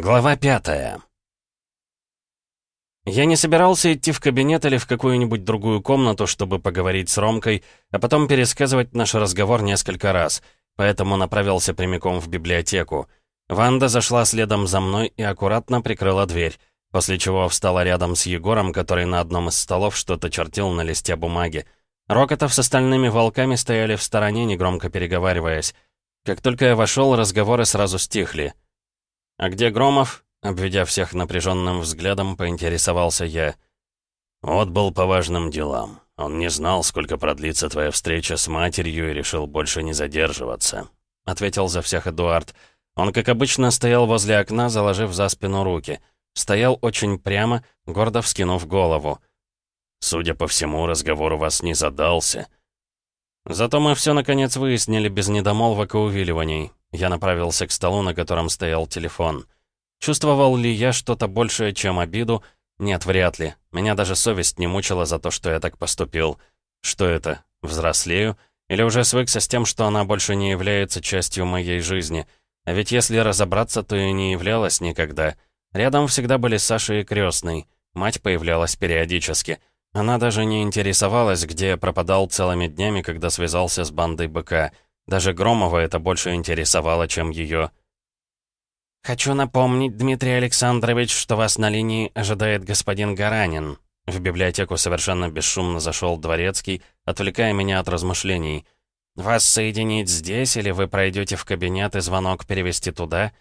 Глава пятая. Я не собирался идти в кабинет или в какую-нибудь другую комнату, чтобы поговорить с Ромкой, а потом пересказывать наш разговор несколько раз, поэтому направился прямиком в библиотеку. Ванда зашла следом за мной и аккуратно прикрыла дверь, после чего встала рядом с Егором, который на одном из столов что-то чертил на листе бумаги. Рокотов с остальными волками стояли в стороне, негромко переговариваясь. Как только я вошел, разговоры сразу стихли. «А где Громов?» Обведя всех напряженным взглядом, поинтересовался я. «Вот был по важным делам. Он не знал, сколько продлится твоя встреча с матерью и решил больше не задерживаться», — ответил за всех Эдуард. Он, как обычно, стоял возле окна, заложив за спину руки. Стоял очень прямо, гордо вскинув голову. «Судя по всему, разговор у вас не задался». Зато мы все наконец выяснили без недомолвок и увиливаний. Я направился к столу, на котором стоял телефон. Чувствовал ли я что-то большее, чем обиду? Нет, вряд ли. Меня даже совесть не мучила за то, что я так поступил. Что это? Взрослею? Или уже свыкся с тем, что она больше не является частью моей жизни? А ведь если разобраться, то и не являлась никогда. Рядом всегда были Саша и крестный. Мать появлялась периодически. Она даже не интересовалась, где я пропадал целыми днями, когда связался с бандой БК. Даже Громова это больше интересовало, чем ее. «Хочу напомнить, Дмитрий Александрович, что вас на линии ожидает господин Гаранин». В библиотеку совершенно бесшумно зашел Дворецкий, отвлекая меня от размышлений. «Вас соединить здесь, или вы пройдете в кабинет и звонок перевести туда?»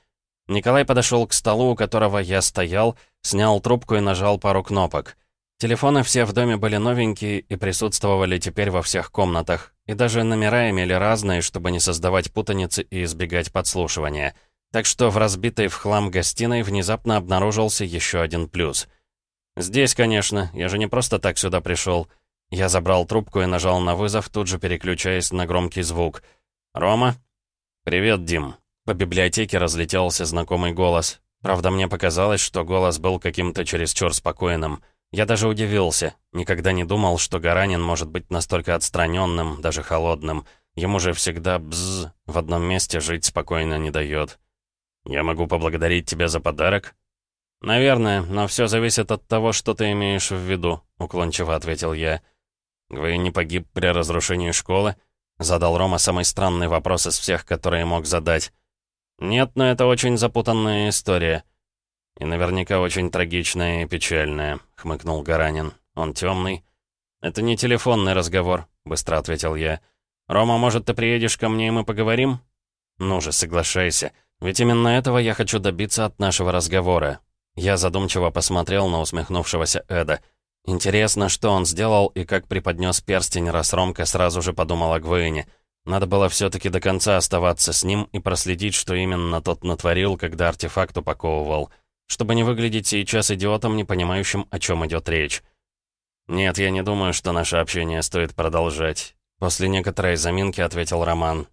Николай подошел к столу, у которого я стоял, снял трубку и нажал пару кнопок. Телефоны все в доме были новенькие и присутствовали теперь во всех комнатах. И даже номера имели разные, чтобы не создавать путаницы и избегать подслушивания. Так что в разбитой в хлам гостиной внезапно обнаружился еще один плюс. «Здесь, конечно, я же не просто так сюда пришел». Я забрал трубку и нажал на вызов, тут же переключаясь на громкий звук. «Рома?» «Привет, Дим». По библиотеке разлетелся знакомый голос. Правда, мне показалось, что голос был каким-то чересчур спокойным. Я даже удивился. Никогда не думал, что Гаранин может быть настолько отстраненным, даже холодным. Ему же всегда бз в одном месте жить спокойно не дает. «Я могу поблагодарить тебя за подарок?» «Наверное, но все зависит от того, что ты имеешь в виду», — уклончиво ответил я. «Вы не погиб при разрушении школы?» — задал Рома самый странный вопрос из всех, которые мог задать. «Нет, но это очень запутанная история». «И наверняка очень трагичная и печальная», — хмыкнул Гаранин. «Он темный». «Это не телефонный разговор», — быстро ответил я. «Рома, может, ты приедешь ко мне, и мы поговорим?» «Ну же, соглашайся. Ведь именно этого я хочу добиться от нашего разговора». Я задумчиво посмотрел на усмехнувшегося Эда. Интересно, что он сделал и как преподнес перстень, раз Ромка сразу же подумал о Гвейне. Надо было все-таки до конца оставаться с ним и проследить, что именно тот натворил, когда артефакт упаковывал чтобы не выглядеть сейчас идиотом, не понимающим, о чем идет речь. «Нет, я не думаю, что наше общение стоит продолжать», — после некоторой заминки ответил Роман.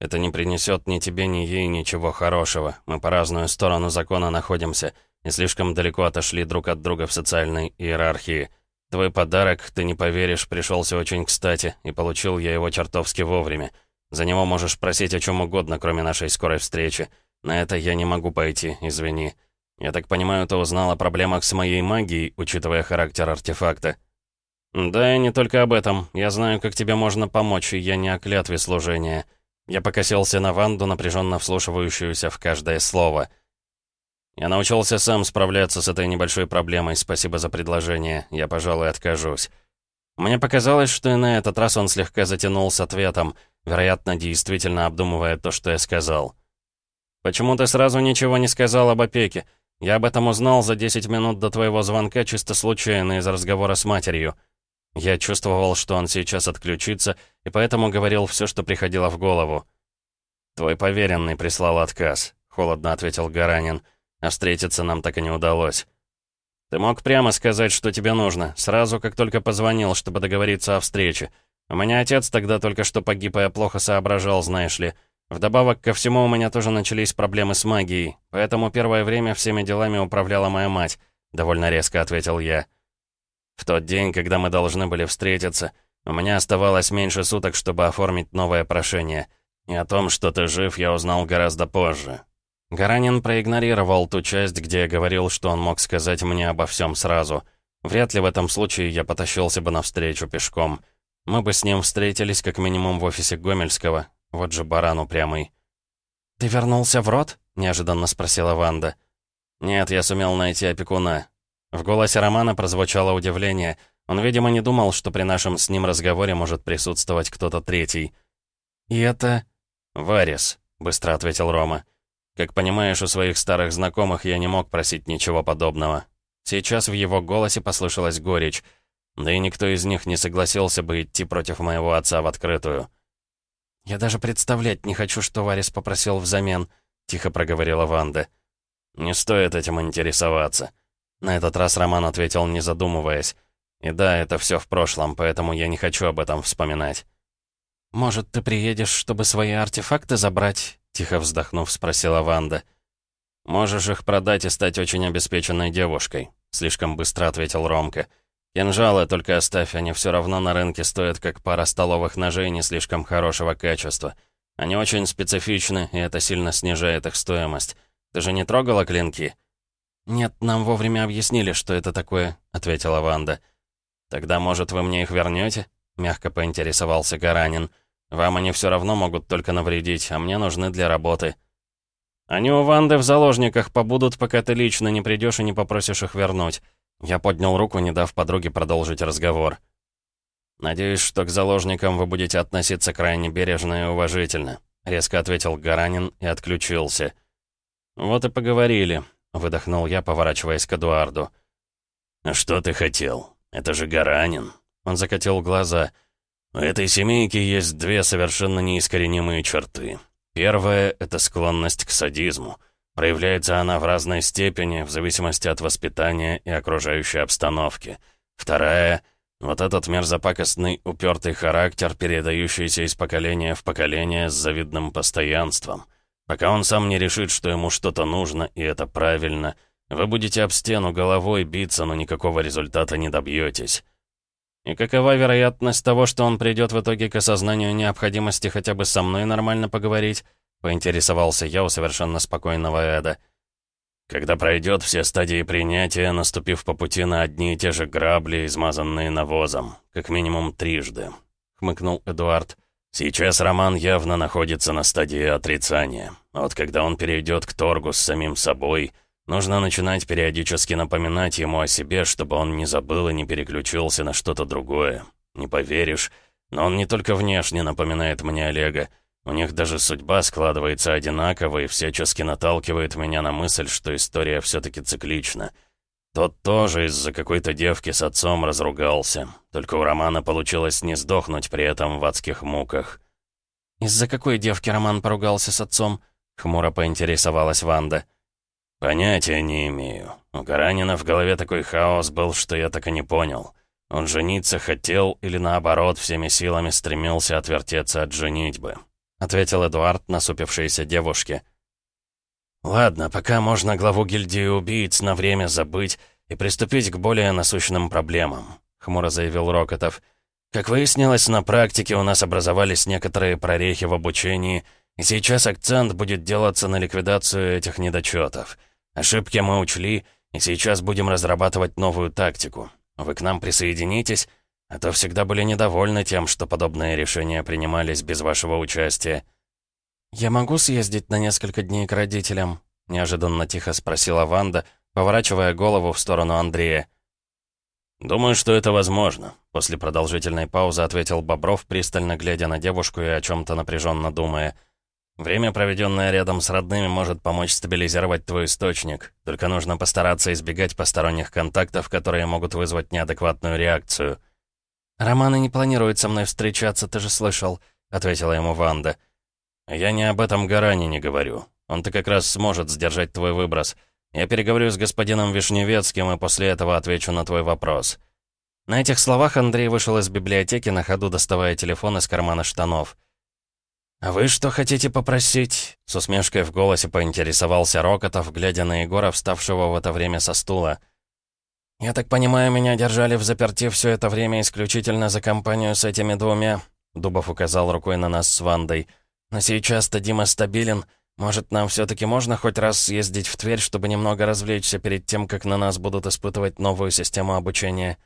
«Это не принесет ни тебе, ни ей ничего хорошего. Мы по разную сторону закона находимся и слишком далеко отошли друг от друга в социальной иерархии. Твой подарок, ты не поверишь, пришелся очень кстати, и получил я его чертовски вовремя. За него можешь просить о чем угодно, кроме нашей скорой встречи. На это я не могу пойти, извини». Я так понимаю, ты узнал о проблемах с моей магией, учитывая характер артефакта. Да, и не только об этом. Я знаю, как тебе можно помочь, и я не о клятве служения. Я покосился на Ванду, напряженно вслушивающуюся в каждое слово. Я научился сам справляться с этой небольшой проблемой, спасибо за предложение. Я, пожалуй, откажусь. Мне показалось, что и на этот раз он слегка затянул с ответом, вероятно, действительно обдумывая то, что я сказал. «Почему ты сразу ничего не сказал об опеке? Я об этом узнал за 10 минут до твоего звонка чисто случайно из разговора с матерью. Я чувствовал, что он сейчас отключится, и поэтому говорил все, что приходило в голову. «Твой поверенный прислал отказ», — холодно ответил Гаранин. «А встретиться нам так и не удалось». «Ты мог прямо сказать, что тебе нужно, сразу, как только позвонил, чтобы договориться о встрече. У меня отец тогда только что погиб, и я плохо соображал, знаешь ли. Вдобавок ко всему у меня тоже начались проблемы с магией, поэтому первое время всеми делами управляла моя мать», — довольно резко ответил я. «В тот день, когда мы должны были встретиться, у меня оставалось меньше суток, чтобы оформить новое прошение. И о том, что ты жив, я узнал гораздо позже». Гаранин проигнорировал ту часть, где я говорил, что он мог сказать мне обо всем сразу. Вряд ли в этом случае я потащился бы навстречу пешком. Мы бы с ним встретились как минимум в офисе Гомельского. Вот же баран упрямый. «Ты вернулся в рот?» — неожиданно спросила Ванда. «Нет, я сумел найти опекуна». В голосе Романа прозвучало удивление. Он, видимо, не думал, что при нашем с ним разговоре может присутствовать кто-то третий. «И это...» «Варис», — быстро ответил Рома. «Как понимаешь, у своих старых знакомых я не мог просить ничего подобного. Сейчас в его голосе послышалась горечь. Да и никто из них не согласился бы идти против моего отца в открытую. «Я даже представлять не хочу, что Варис попросил взамен», — тихо проговорила Ванда. «Не стоит этим интересоваться». На этот раз Роман ответил, не задумываясь. «И да, это все в прошлом, поэтому я не хочу об этом вспоминать». «Может, ты приедешь, чтобы свои артефакты забрать?» — тихо вздохнув, спросила Ванда. «Можешь их продать и стать очень обеспеченной девушкой», — слишком быстро ответил Ромка. «Ромка». «Кинжалы только оставь, они все равно на рынке стоят как пара столовых ножей не слишком хорошего качества. Они очень специфичны, и это сильно снижает их стоимость. Ты же не трогала клинки?» «Нет, нам вовремя объяснили, что это такое», — ответила Ванда. «Тогда, может, вы мне их вернете? мягко поинтересовался Гаранин. «Вам они все равно могут только навредить, а мне нужны для работы». «Они у Ванды в заложниках побудут, пока ты лично не придешь и не попросишь их вернуть». Я поднял руку, не дав подруге продолжить разговор. «Надеюсь, что к заложникам вы будете относиться крайне бережно и уважительно», резко ответил Гаранин и отключился. «Вот и поговорили», — выдохнул я, поворачиваясь к Эдуарду. «А что ты хотел? Это же Гаранин». Он закатил глаза. «У этой семейки есть две совершенно неискоренимые черты. Первая — это склонность к садизму. Проявляется она в разной степени, в зависимости от воспитания и окружающей обстановки. Вторая — вот этот мерзопакостный, упертый характер, передающийся из поколения в поколение с завидным постоянством. Пока он сам не решит, что ему что-то нужно, и это правильно, вы будете об стену головой биться, но никакого результата не добьетесь. И какова вероятность того, что он придет в итоге к осознанию необходимости хотя бы со мной нормально поговорить? Поинтересовался я у совершенно спокойного Эда. «Когда пройдет все стадии принятия, наступив по пути на одни и те же грабли, измазанные навозом, как минимум трижды», — хмыкнул Эдуард. «Сейчас Роман явно находится на стадии отрицания. Вот когда он перейдет к торгу с самим собой, нужно начинать периодически напоминать ему о себе, чтобы он не забыл и не переключился на что-то другое. Не поверишь, но он не только внешне напоминает мне Олега, у них даже судьба складывается одинаково и всячески наталкивает меня на мысль, что история все-таки циклична. Тот тоже из-за какой-то девки с отцом разругался. Только у Романа получилось не сдохнуть при этом в адских муках. «Из-за какой девки Роман поругался с отцом?» — хмуро поинтересовалась Ванда. «Понятия не имею. У Гаранина в голове такой хаос был, что я так и не понял. Он жениться хотел или наоборот всеми силами стремился отвертеться от женитьбы. — ответил Эдуард насупившейся девушке. «Ладно, пока можно главу гильдии убийц на время забыть и приступить к более насущным проблемам», — хмуро заявил Рокотов. «Как выяснилось, на практике у нас образовались некоторые прорехи в обучении, и сейчас акцент будет делаться на ликвидацию этих недочетов. Ошибки мы учли, и сейчас будем разрабатывать новую тактику. Вы к нам присоединитесь?» А то всегда были недовольны тем, что подобные решения принимались без вашего участия. «Я могу съездить на несколько дней к родителям?» — неожиданно тихо спросила Ванда, поворачивая голову в сторону Андрея. «Думаю, что это возможно», — после продолжительной паузы ответил Бобров, пристально глядя на девушку и о чем-то напряженно думая. «Время, проведенное рядом с родными, может помочь стабилизировать твой источник. Только нужно постараться избегать посторонних контактов, которые могут вызвать неадекватную реакцию». «Роман и не планирует со мной встречаться, ты же слышал», — ответила ему Ванда. «Я не об этом Гаране не говорю. Он-то как раз сможет сдержать твой выброс. Я переговорю с господином Вишневецким и после этого отвечу на твой вопрос». На этих словах Андрей вышел из библиотеки, на ходу доставая телефон из кармана штанов. «А вы что хотите попросить?» С усмешкой в голосе поинтересовался Рокотов, глядя на Егора, вставшего в это время со стула. «Я так понимаю, меня держали в заперти все это время исключительно за компанию с этими двумя», Дубов указал рукой на нас с Вандой. «Но сейчас-то Дима стабилен, Может, нам все-таки можно хоть раз съездить в Тверь, чтобы немного развлечься перед тем, как на нас будут испытывать новую систему обучения?»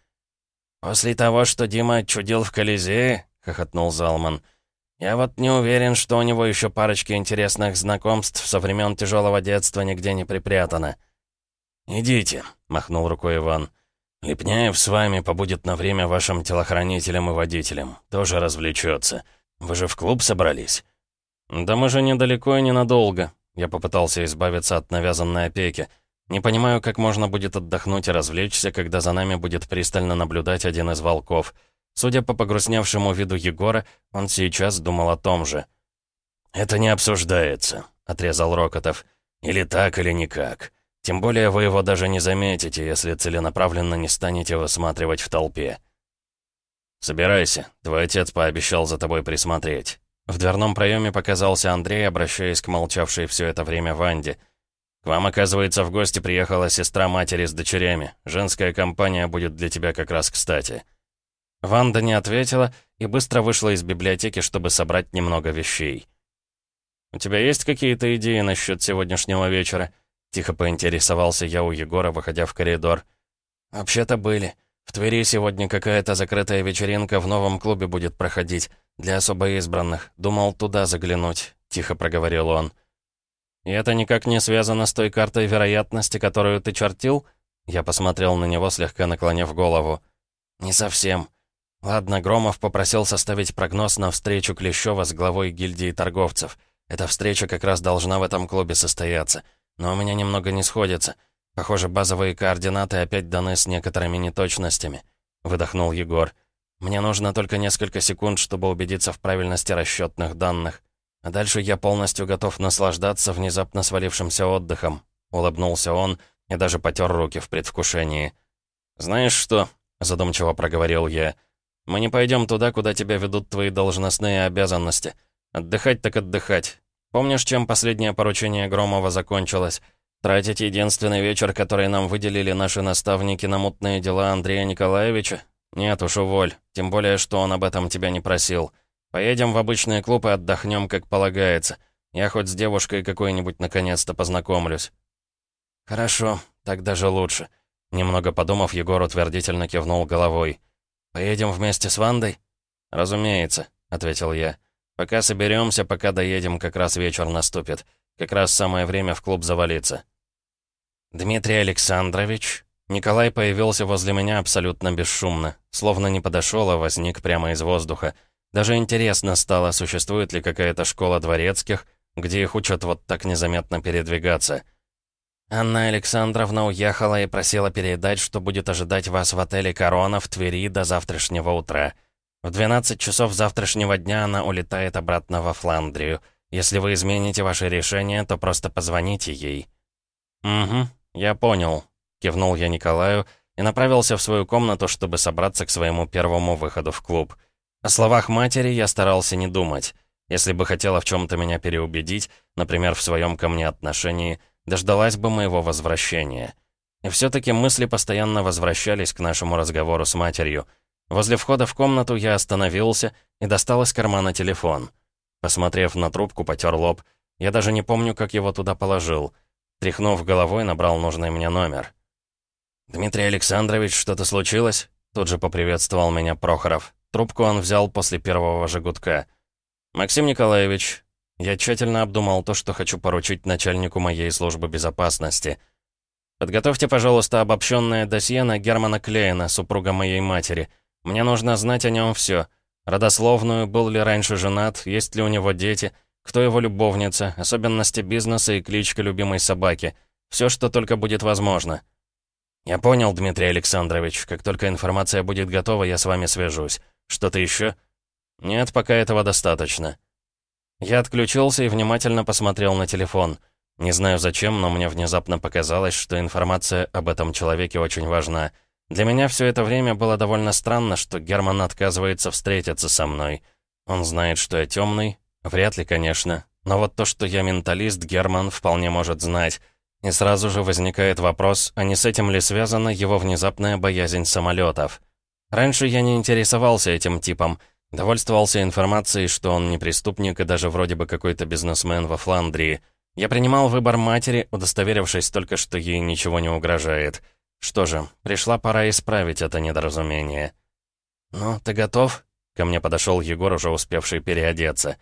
«После того, что Дима чудил в Колизее?» — хохотнул Залман. «Я вот не уверен, что у него еще парочки интересных знакомств со времен тяжелого детства нигде не припрятано». «Идите», — махнул рукой Иван. «Лепняев с вами побудет на время вашим телохранителем и водителем. Тоже развлечется. Вы же в клуб собрались?» «Да мы же недалеко и ненадолго». Я попытался избавиться от навязанной опеки. Не понимаю, как можно будет отдохнуть и развлечься, когда за нами будет пристально наблюдать один из волков. Судя по погрустневшему виду Егора, он сейчас думал о том же. «Это не обсуждается», — отрезал Рокотов. «Или так, или никак. Тем более вы его даже не заметите, если целенаправленно не станете высматривать в толпе». «Собирайся, твой отец пообещал за тобой присмотреть». В дверном проеме показался Андрей, обращаясь к молчавшей все это время Ванде. «К вам, оказывается, в гости приехала сестра матери с дочерями. Женская компания будет для тебя как раз кстати». Ванда не ответила и быстро вышла из библиотеки, чтобы собрать немного вещей. «У тебя есть какие-то идеи насчет сегодняшнего вечера?» Тихо поинтересовался я у Егора, выходя в коридор. «Вообще-то были. В Твери сегодня какая-то закрытая вечеринка в новом клубе будет проходить. «Для особо избранных. Думал туда заглянуть», — тихо проговорил он. «И это никак не связано с той картой вероятности, которую ты чертил?» Я посмотрел на него, слегка наклонив голову. «Не совсем. Ладно, Громов попросил составить прогноз на встречу Клещева с главой гильдии торговцев. Эта встреча как раз должна в этом клубе состояться. Но у меня немного не сходится. Похоже, базовые координаты опять даны с некоторыми неточностями», — выдохнул Егор. Мне нужно только несколько секунд, чтобы убедиться в правильности расчетных данных. А дальше я полностью готов наслаждаться внезапно свалившимся отдыхом. Улыбнулся он и даже потер руки в предвкушении. «Знаешь что?» — задумчиво проговорил я. «Мы не пойдем туда, куда тебя ведут твои должностные обязанности. Отдыхать так отдыхать. Помнишь, чем последнее поручение Громова закончилось? Тратить единственный вечер, который нам выделили наши наставники на мутные дела Андрея Николаевича? «Нет уж, уволь. Тем более, что он об этом тебя не просил. Поедем в обычный клуб и отдохнем, как полагается. Я хоть с девушкой какой-нибудь наконец-то познакомлюсь». «Хорошо, так даже лучше». Немного подумав, Егор утвердительно кивнул головой. «Поедем вместе с Вандой?» «Разумеется», — ответил я. «Пока соберемся, пока доедем, как раз вечер наступит. Как раз самое время в клуб завалиться». «Дмитрий Александрович», Николай появился возле меня абсолютно бесшумно, словно не подошел, а возник прямо из воздуха. Даже интересно стало, существует ли какая-то школа дворецких, где их учат вот так незаметно передвигаться. «Анна Александровна уехала и просила передать, что будет ожидать вас в отеле «Корона» в Твери до завтрашнего утра. В 12 часов завтрашнего дня она улетает обратно во Фландрию. Если вы измените ваше решение, то просто позвоните ей». «Угу, я понял», Кивнул я Николаю и направился в свою комнату, чтобы собраться к своему первому выходу в клуб. О словах матери я старался не думать. Если бы хотела в чем-то меня переубедить, например, в своем ко мне отношении, дождалась бы моего возвращения. И все-таки мысли постоянно возвращались к нашему разговору с матерью. Возле входа в комнату я остановился и достал из кармана телефон. Посмотрев на трубку, потер лоб. Я даже не помню, как его туда положил. Тряхнув головой, набрал нужный мне номер. «Дмитрий Александрович, что-то случилось?» Тут же поприветствовал меня Прохоров. Трубку он взял после первого же. «Максим Николаевич, я тщательно обдумал то, что хочу поручить начальнику моей службы безопасности. Подготовьте, пожалуйста, обобщенное досье на Германа Клейна, супруга моей матери. Мне нужно знать о нем все. Родословную, был ли раньше женат, есть ли у него дети, кто его любовница, особенности бизнеса и кличка любимой собаки. Все, что только будет возможно». «Я понял, Дмитрий Александрович. Как только информация будет готова, я с вами свяжусь. Что-то еще?» «Нет, пока этого достаточно». Я отключился и внимательно посмотрел на телефон. Не знаю зачем, но мне внезапно показалось, что информация об этом человеке очень важна. Для меня все это время было довольно странно, что Герман отказывается встретиться со мной. Он знает, что я темный? Вряд ли, конечно. Но вот то, что я менталист, Герман вполне может знать. И сразу же возникает вопрос, а не с этим ли связана его внезапная боязнь самолетов? Раньше я не интересовался этим типом, довольствовался информацией, что он не преступник и даже вроде бы какой-то бизнесмен во Фландрии. Я принимал выбор матери, удостоверившись только, что ей ничего не угрожает. Что же, пришла пора исправить это недоразумение. «Ну, ты готов?» Ко мне подошел Егор, уже успевший переодеться.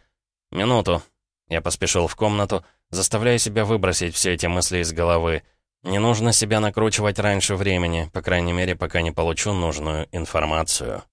«Минуту». Я поспешил в комнату, заставляя себя выбросить все эти мысли из головы. Не нужно себя накручивать раньше времени, по крайней мере, пока не получу нужную информацию.